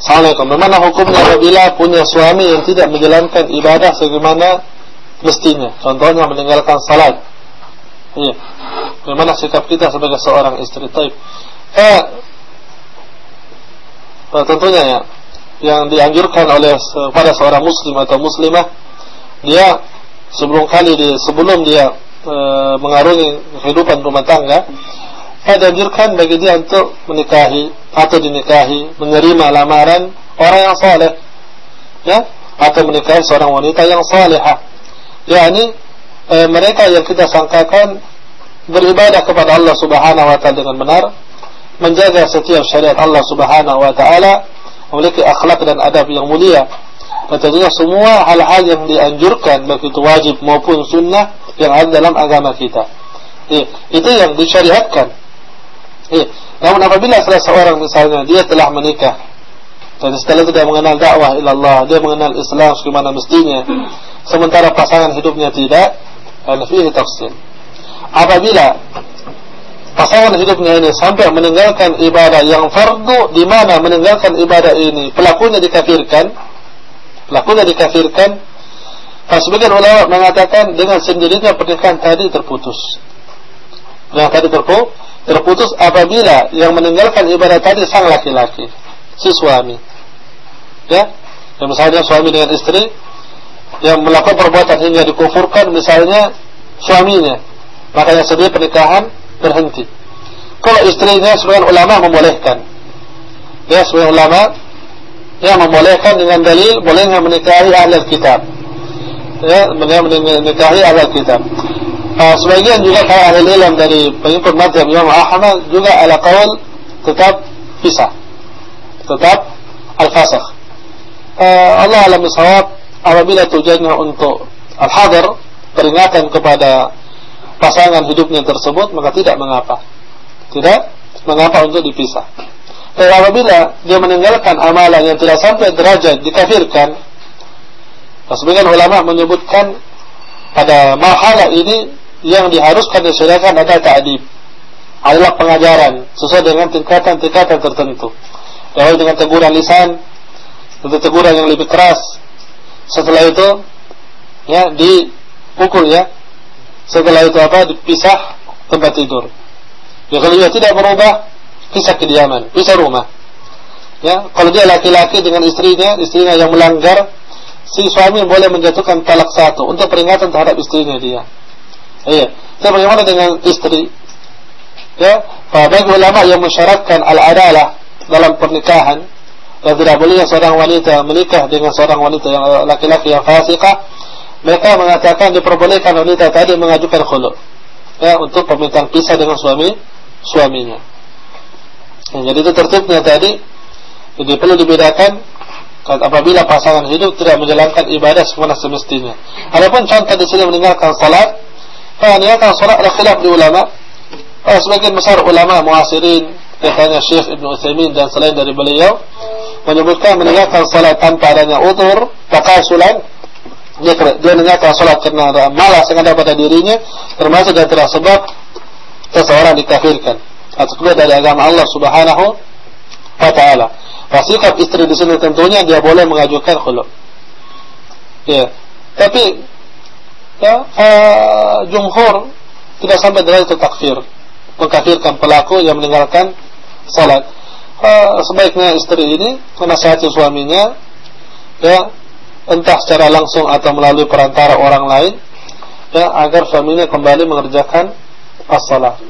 Assalamualaikum. Bagaimana hukumnya apabila punya suami yang tidak menjalankan ibadah sebagaimana mestinya? Contohnya meninggalkan salat. Iya. Bagaimana sikap kita sebagai seorang istri? Taib. Eh, tentunya ya, yang dianjurkan oleh pada seorang muslim atau muslimah, dia sebelum kali dia sebelum dia e, mengarungi kehidupan rumah tangga, dianjurkan bagi dia untuk menikahi atau dinikahi, menerima lamaran orang yang saleh, ya, atau menikahi seorang wanita yang salehah. Yani e, mereka yang kita sangkakan beribadah kepada Allah Subhanahu wa taala dengan benar, menjaga setiap syariat Allah Subhanahu wa taala, memiliki akhlak dan adab yang mulia. Tentunya semua hal-hal yang dianjurkan baik itu wajib maupun sunnah yang ada dalam agama kita. Eh, itu yang disyariatkan. Eh, namun apabila salah seorang misalnya dia telah menikah dan setelah itu dia mengenal dakwah ila Allah, dia mengenal Islam sebagaimana mestinya, sementara pasangan hidupnya tidak, ada fihi tafsir. Apabila pasangan hidupnya ini sampai meninggalkan ibadah yang fardu di mana meninggalkan ibadah ini pelakunya dikafirkan, pelakunya dikafirkan, sebagian ulama mengatakan dengan sendirinya pernikahan tadi terputus. Yang tadi terputus, terputus apabila yang meninggalkan ibadah tadi sang laki-laki, si suami. Ya, yang misalnya suami dengan istri yang melakukan perbuatan hingga dikufurkan misalnya suaminya, makanya sedih pernikahan berhenti. Kalau istrinya sebagian ulama membolehkan, ya sebagian ulama yang membolehkan dengan dalil bolehnya menikahi ahli kitab. Ya, menikahi ahli kitab. Uh, sebagian juga para ahli ilmu dari pengikut madhab Imam Ahmad juga ala qaul tetap pisah. Tetap al-fasakh. Uh, Allah alam sawab apabila tujuannya untuk al-hadar peringatan kepada pasangan hidupnya tersebut maka tidak mengapa. Tidak mengapa untuk dipisah. Tapi apabila dia meninggalkan amalan yang tidak sampai derajat dikafirkan, sebagian ulama menyebutkan pada mahalah ini yang diharuskan disediakan adalah ta'adib adalah pengajaran sesuai dengan tingkatan-tingkatan tertentu. Yaitu dengan teguran lisan atau teguran yang lebih keras. Setelah itu ya dipukul ya. Setelah itu apa? Dipisah tempat tidur. Ya kalau dia tidak berubah pisah kediaman pisah rumah. Ya kalau dia laki-laki dengan istrinya istrinya yang melanggar si suami boleh menjatuhkan talak satu untuk peringatan terhadap istrinya dia Iya. Tapi bagaimana dengan istri? Ya, bagi ulama yang mensyaratkan al-adalah dalam pernikahan dan tidak boleh seorang wanita menikah dengan seorang wanita yang laki-laki yang fasikah, mereka mengatakan diperbolehkan wanita tadi mengajukan khulu. Ya, untuk permintaan pisah dengan suami suaminya. Ya, jadi itu tertibnya tadi. Jadi perlu dibedakan apabila pasangan hidup tidak menjalankan ibadah semestinya. Adapun contoh di sini meninggalkan salat meninggalkan solat ada khilaf di ulama. Uh, sebagian besar ulama muasirin katanya Syekh Ibn Uthaymin dan selain dari beliau menyebutkan meninggalkan solat tanpa adanya utur takasulan dia, dia meninggalkan solat kerana ada malas yang ada pada dirinya termasuk dan tidak sebab seseorang dikafirkan. Atau keluar dari agama Allah subhanahu wa ta'ala. Wasikap istri di sini tentunya dia boleh mengajukan khuluk. Ya. Tapi ya, uh, jumhur tidak sampai derajat takfir. Mengkafirkan pelaku yang meninggalkan salat. Uh, sebaiknya istri ini menasihati suaminya ya entah secara langsung atau melalui perantara orang lain ya agar suaminya kembali mengerjakan as-salat